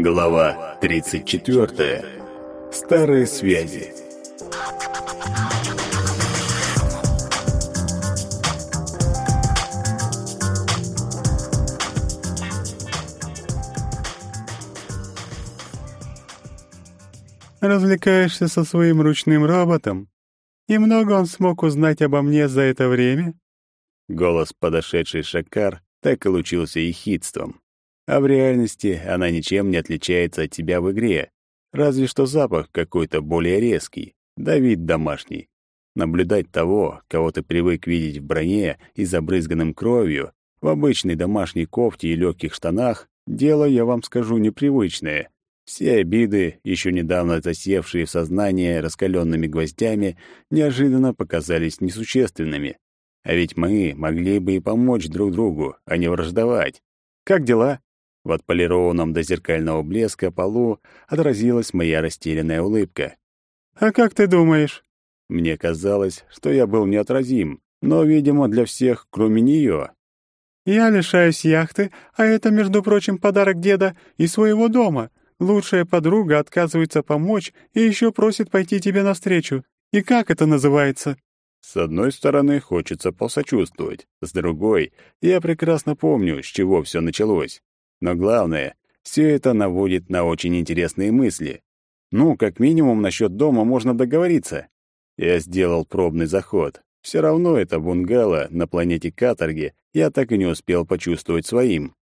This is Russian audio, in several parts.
Глава 34. Старые связи. Развлекаешься со своим ручным роботом? И много он смог узнать обо мне за это время? Голос подошедший Шакар так и лучился ехидством. А в реальности она ничем не отличается от тебя в игре, разве что запах какой-то более резкий, да вид домашний. Наблюдать того, кого ты привык видеть в броне и забрызганным кровью, в обычной домашней кофте и легких штанах, дело, я вам скажу, непривычное. Все обиды, еще недавно засевшие в сознание раскаленными гвоздями, неожиданно показались несущественными. А ведь мы могли бы и помочь друг другу, а не враждовать. Как дела? В отполированном до зеркального блеска полу отразилась моя растерянная улыбка. «А как ты думаешь?» Мне казалось, что я был неотразим, но, видимо, для всех, кроме нее. «Я лишаюсь яхты, а это, между прочим, подарок деда и своего дома. Лучшая подруга отказывается помочь и еще просит пойти тебе навстречу. И как это называется?» С одной стороны, хочется посочувствовать, с другой, я прекрасно помню, с чего все началось. Но главное, все это наводит на очень интересные мысли. Ну, как минимум, насчет дома можно договориться. Я сделал пробный заход. Все равно это бунгало на планете Каторги я так и не успел почувствовать своим.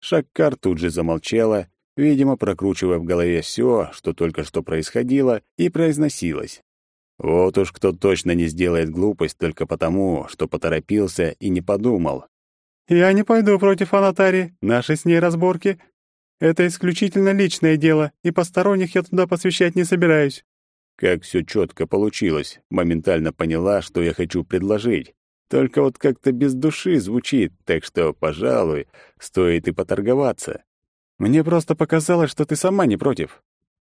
Шаккар тут же замолчала, видимо, прокручивая в голове все, что только что происходило, и произносилось. Вот уж кто точно не сделает глупость только потому, что поторопился и не подумал. «Я не пойду против Анатари, нашей с ней разборки. Это исключительно личное дело, и посторонних я туда посвящать не собираюсь». Как все четко получилось, моментально поняла, что я хочу предложить. Только вот как-то без души звучит, так что, пожалуй, стоит и поторговаться. Мне просто показалось, что ты сама не против.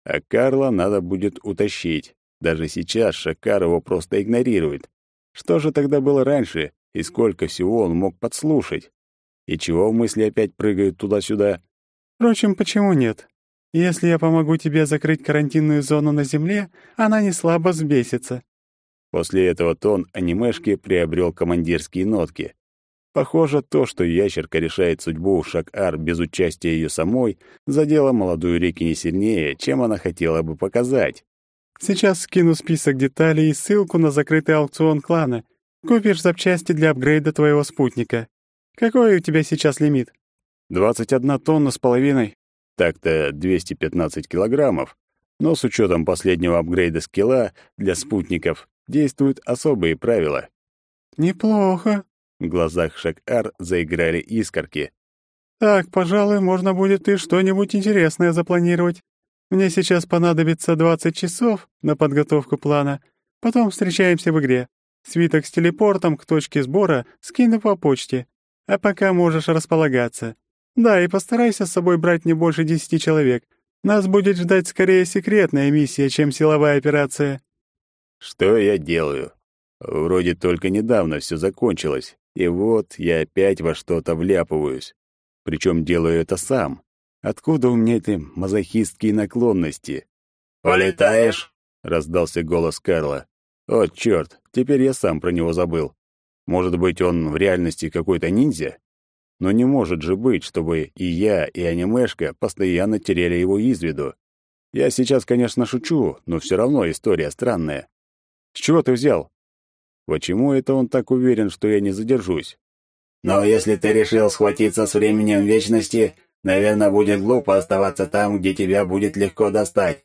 А Карла надо будет утащить. Даже сейчас Шакар его просто игнорирует. Что же тогда было раньше, и сколько всего он мог подслушать? И чего мысли опять прыгают туда-сюда? Впрочем, почему нет? Если я помогу тебе закрыть карантинную зону на Земле, она не слабо взбесится. После этого тон анимешки приобрел командирские нотки. Похоже, то, что ящерка решает судьбу Шак-Ар без участия ее самой, задело молодую Рики не сильнее, чем она хотела бы показать. Сейчас скину список деталей и ссылку на закрытый аукцион клана. Купишь запчасти для апгрейда твоего спутника. Какой у тебя сейчас лимит? 21 тонна с половиной. Так-то 215 килограммов. Но с учетом последнего апгрейда скилла для спутников действуют особые правила. Неплохо. В глазах Шак-Ар заиграли искорки. Так, пожалуй, можно будет и что-нибудь интересное запланировать. Мне сейчас понадобится 20 часов на подготовку плана. Потом встречаемся в игре. Свиток с телепортом к точке сбора скину по почте. А пока можешь располагаться. Да, и постарайся с собой брать не больше десяти человек. Нас будет ждать скорее секретная миссия, чем силовая операция. Что я делаю? Вроде только недавно все закончилось, и вот я опять во что-то вляпываюсь. Причем делаю это сам. Откуда у меня эти мазохистские наклонности? «Улетаешь?» — раздался голос Карла. «О, черт, теперь я сам про него забыл. Может быть, он в реальности какой-то ниндзя? Но не может же быть, чтобы и я, и анимешка постоянно теряли его из виду. Я сейчас, конечно, шучу, но все равно история странная. С чего ты взял? Почему это он так уверен, что я не задержусь? Но если ты решил схватиться с временем вечности, наверное, будет глупо оставаться там, где тебя будет легко достать.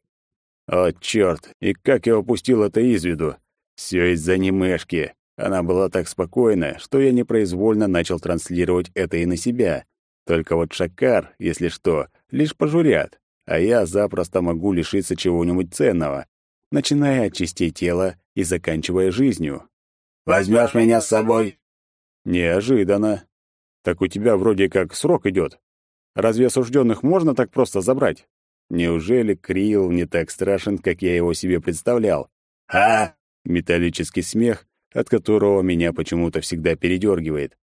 О, черт, и как я упустил это из виду? Все из-за анимешки. Она была так спокойна, что я непроизвольно начал транслировать это и на себя. Только вот Шакар, если что, лишь пожурят, а я запросто могу лишиться чего-нибудь ценного, начиная от частей тела и заканчивая жизнью. «Возьмешь меня с собой?» «Неожиданно. Так у тебя вроде как срок идет. Разве осужденных можно так просто забрать? Неужели Крил не так страшен, как я его себе представлял?» «А?» Металлический смех, от которого меня почему-то всегда передергивает.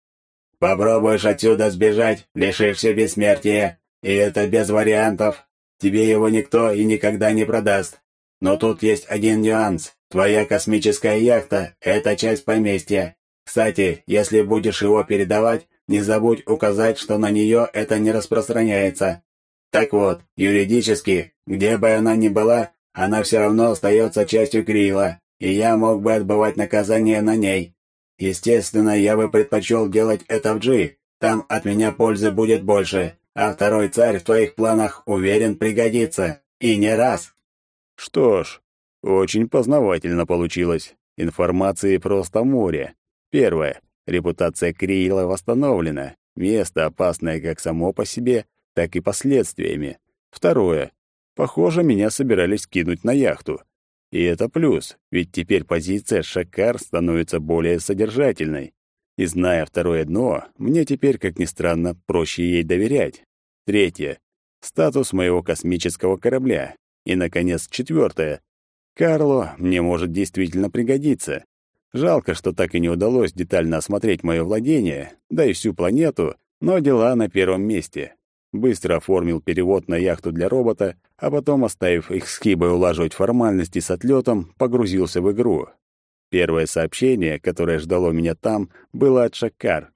«Попробуешь отсюда сбежать, лишишься бессмертия, и это без вариантов». тебе его никто и никогда не продаст. Но тут есть один нюанс. Твоя космическая яхта — это часть поместья. Кстати, если будешь его передавать, не забудь указать, что на нее это не распространяется. Так вот, юридически, где бы она ни была, она все равно остается частью Крила, и я мог бы отбывать наказание на ней. Естественно, я бы предпочел делать это в Джи, там от меня пользы будет больше, а второй царь в твоих планах, уверен, пригодится. И не раз. Что ж, очень познавательно получилось. Информации просто море. Первое. Репутация Крила восстановлена. Место опасное как само по себе, так и последствиями. Второе. Похоже, меня собирались кинуть на яхту. И это плюс, ведь теперь позиция Шакар становится более содержательной. И зная второе дно, мне теперь, как ни странно, проще ей доверять. Третье. Статус моего космического корабля. И, наконец, четвертое. Карло мне может действительно пригодиться. Жалко, что так и не удалось детально осмотреть мое владение, да и всю планету, но дела на первом месте. Быстро оформил перевод на яхту для робота, а потом, оставив их с Кибой улаживать формальности с отлетом, погрузился в игру. Первое сообщение, которое ждало меня там, было от Шаккар.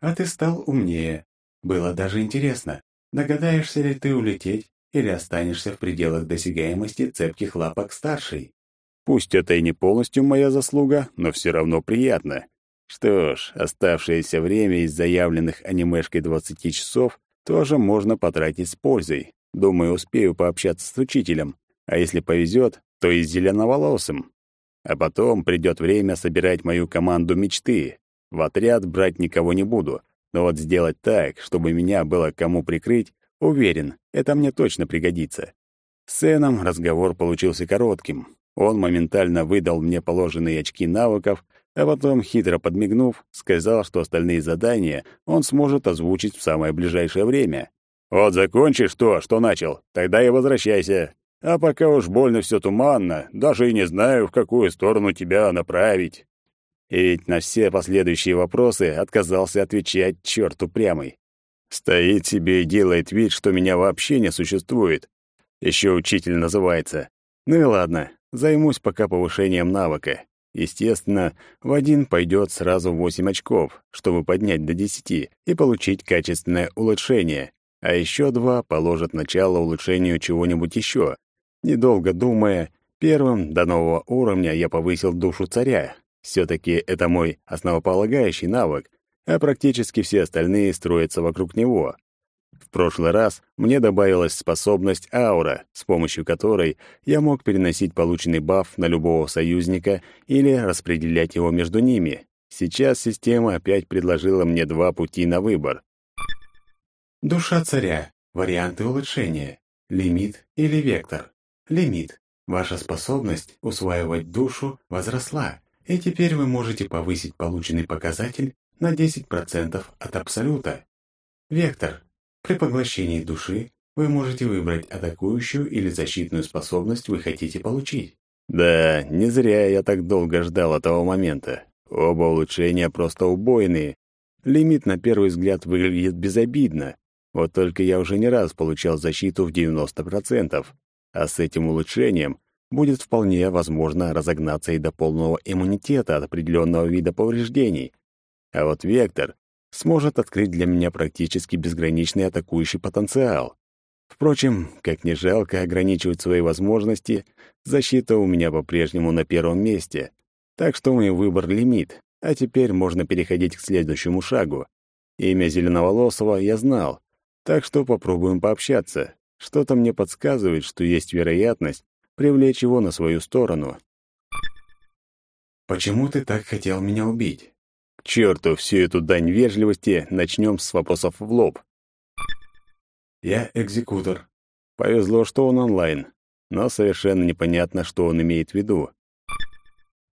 «А ты стал умнее. Было даже интересно, догадаешься ли ты улететь или останешься в пределах досягаемости цепких лапок старшей. Пусть это и не полностью моя заслуга, но все равно приятно. Что ж, оставшееся время из заявленных анимешкой 20 часов тоже можно потратить с пользой. Думаю, успею пообщаться с учителем, а если повезет, то и с зеленоволосым. А потом придет время собирать мою команду мечты. В отряд брать никого не буду, но вот сделать так, чтобы меня было кому прикрыть, уверен, это мне точно пригодится. С Сэном разговор получился коротким. Он моментально выдал мне положенные очки навыков, а потом, хитро подмигнув, сказал, что остальные задания он сможет озвучить в самое ближайшее время. «Вот закончишь то, что начал, тогда и возвращайся. А пока уж больно все туманно, даже и не знаю, в какую сторону тебя направить». И ведь на все последующие вопросы отказался отвечать черту прямой. Стоит себе и делает вид, что меня вообще не существует. Еще учитель называется. Ну и ладно, Займусь пока повышением навыка. Естественно, в один пойдет сразу 8 очков, чтобы поднять до 10 и получить качественное улучшение. А еще два положат начало улучшению чего-нибудь еще. Недолго думая, первым до нового уровня я повысил душу царя. Все-таки это мой основополагающий навык, а практически все остальные строятся вокруг него. В прошлый раз мне добавилась способность аура, с помощью которой я мог переносить полученный баф на любого союзника или распределять его между ними. Сейчас система опять предложила мне два пути на выбор. Душа царя. Варианты улучшения. Лимит или вектор. Лимит. Ваша способность усваивать душу возросла, и теперь вы можете повысить полученный показатель на 10% от абсолюта. Вектор. При поглощении души вы можете выбрать атакующую или защитную способность вы хотите получить. Да, не зря я так долго ждал этого момента. Оба улучшения просто убойные. Лимит на первый взгляд выглядит безобидно. Вот только я уже не раз получал защиту в 90%, а с этим улучшением будет вполне возможно разогнаться и до полного иммунитета от определенного вида повреждений. А вот вектор сможет открыть для меня практически безграничный атакующий потенциал. Впрочем, как ни жалко ограничивать свои возможности, защита у меня по-прежнему на первом месте. Так что мой выбор лимит, а теперь можно переходить к следующему шагу. Имя Зеленоволосого я знал, так что попробуем пообщаться. Что-то мне подсказывает, что есть вероятность привлечь его на свою сторону. «Почему ты так хотел меня убить?» К черту всю эту дань вежливости, начнем с вопросов в лоб. Я экзекутор. Повезло, что он онлайн, но совершенно непонятно, что он имеет в виду.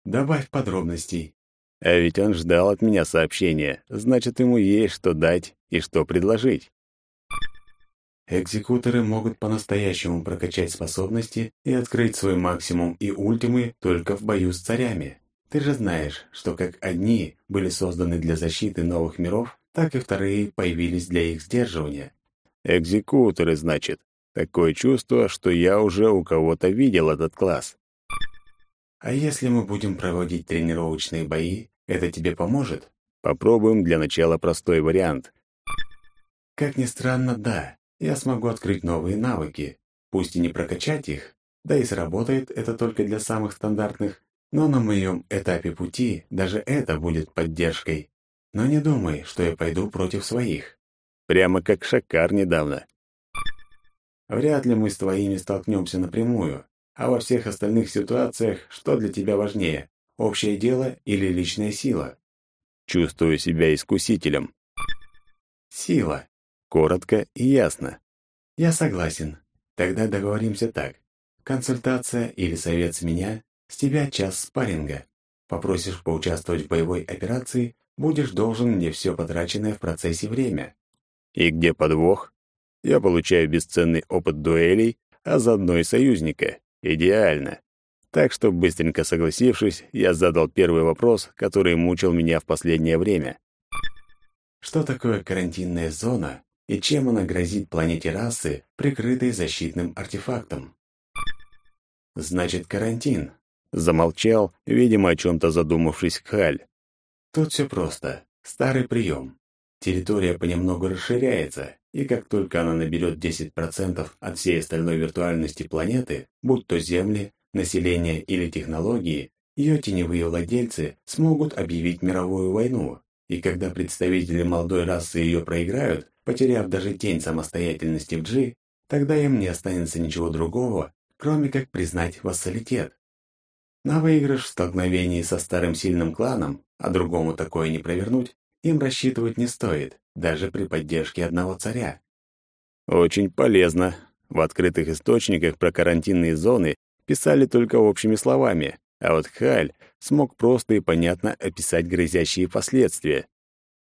Добавь подробностей. А ведь он ждал от меня сообщения, значит, ему есть что дать и что предложить. Экзекуторы могут по-настоящему прокачать способности и открыть свой максимум и ультимы только в бою с царями. Ты же знаешь, что как одни были созданы для защиты новых миров, так и вторые появились для их сдерживания. Экзекуторы, значит. Такое чувство, что я уже у кого-то видел этот класс. А если мы будем проводить тренировочные бои, это тебе поможет? Попробуем для начала простой вариант. Как ни странно, да. Я смогу открыть новые навыки. Пусть и не прокачать их, да и сработает это только для самых стандартных, но на моем этапе пути даже это будет поддержкой. Но не думай, что я пойду против своих. Прямо как Шакар недавно. Вряд ли мы с твоими столкнемся напрямую, а во всех остальных ситуациях что для тебя важнее, общее дело или личная сила? Чувствую себя искусителем. Сила. Коротко и ясно. Я согласен. Тогда договоримся так. Консультация или совет с меня, с тебя час спарринга. Попросишь поучаствовать в боевой операции, будешь должен мне все потраченное в процессе время. И где подвох? Я получаю бесценный опыт дуэлей, а заодно и союзника. Идеально. Так что, быстренько согласившись, я задал первый вопрос, который мучил меня в последнее время. Что такое карантинная зона и чем она грозит планете расы, прикрытой защитным артефактом? Значит, карантин. Замолчал, видимо, о чем-то задумавшись Халь. Тут все просто. Старый прием. Территория понемногу расширяется, и как только она наберет 10% от всей остальной виртуальности планеты, будь то Земли, население или технологии, ее теневые владельцы смогут объявить мировую войну. И когда представители молодой расы ее проиграют, потеряв даже тень самостоятельности в G, тогда им не останется ничего другого, кроме как признать вассалитет. На выигрыш в столкновении со старым сильным кланом, а другому такое не провернуть, им рассчитывать не стоит, даже при поддержке одного царя. Очень полезно. В открытых источниках про карантинные зоны писали только общими словами, а вот Халь смог просто и понятно описать грозящие последствия.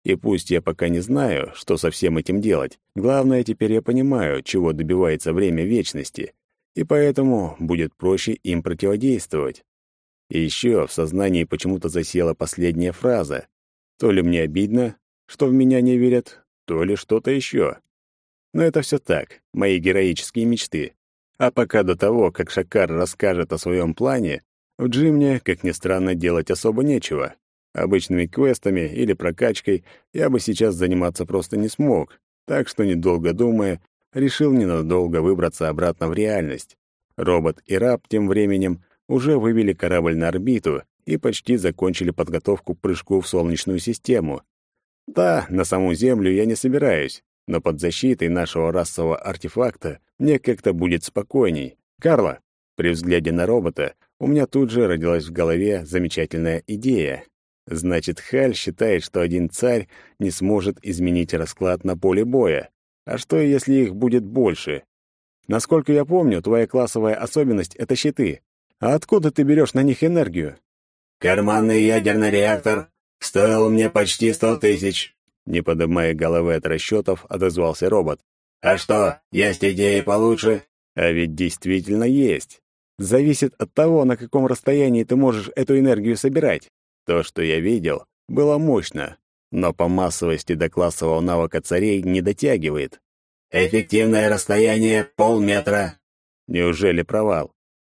И пусть я пока не знаю, что со всем этим делать, главное, теперь я понимаю, чего добивается время вечности, и поэтому будет проще им противодействовать. И еще в сознании почему-то засела последняя фраза. То ли мне обидно, что в меня не верят, то ли что-то еще. Но это все так, мои героические мечты. А пока до того, как Шакар расскажет о своем плане, в Джимне, как ни странно, делать особо нечего. Обычными квестами или прокачкой я бы сейчас заниматься просто не смог, так что, недолго думая, решил ненадолго выбраться обратно в реальность. Робот и раб тем временем уже вывели корабль на орбиту и почти закончили подготовку к прыжку в Солнечную систему. Да, на саму Землю я не собираюсь, но под защитой нашего расового артефакта мне как-то будет спокойней. Карла, при взгляде на робота у меня тут же родилась в голове замечательная идея. Значит, Халь считает, что один царь не сможет изменить расклад на поле боя. А что, если их будет больше? Насколько я помню, твоя классовая особенность — это щиты. А откуда ты берешь на них энергию? Карманный ядерный реактор стоил мне почти сто тысяч. Не поднимая головы от расчетов, отозвался робот. А что, есть идеи получше? А ведь действительно есть. Зависит от того, на каком расстоянии ты можешь эту энергию собирать. То, что я видел, было мощно, но по массовости до классового навыка царей не дотягивает. Эффективное расстояние — полметра. Неужели провал?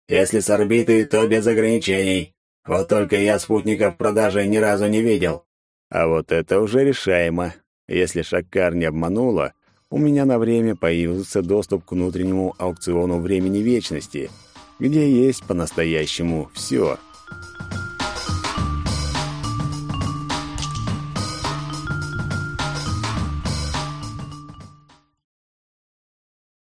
Если с орбиты, то без ограничений. Вот только я спутников в продаже ни разу не видел. А вот это уже решаемо. Если Шаккар не обманула, у меня на время появился доступ к внутреннему аукциону времени вечности, где есть по-настоящему все.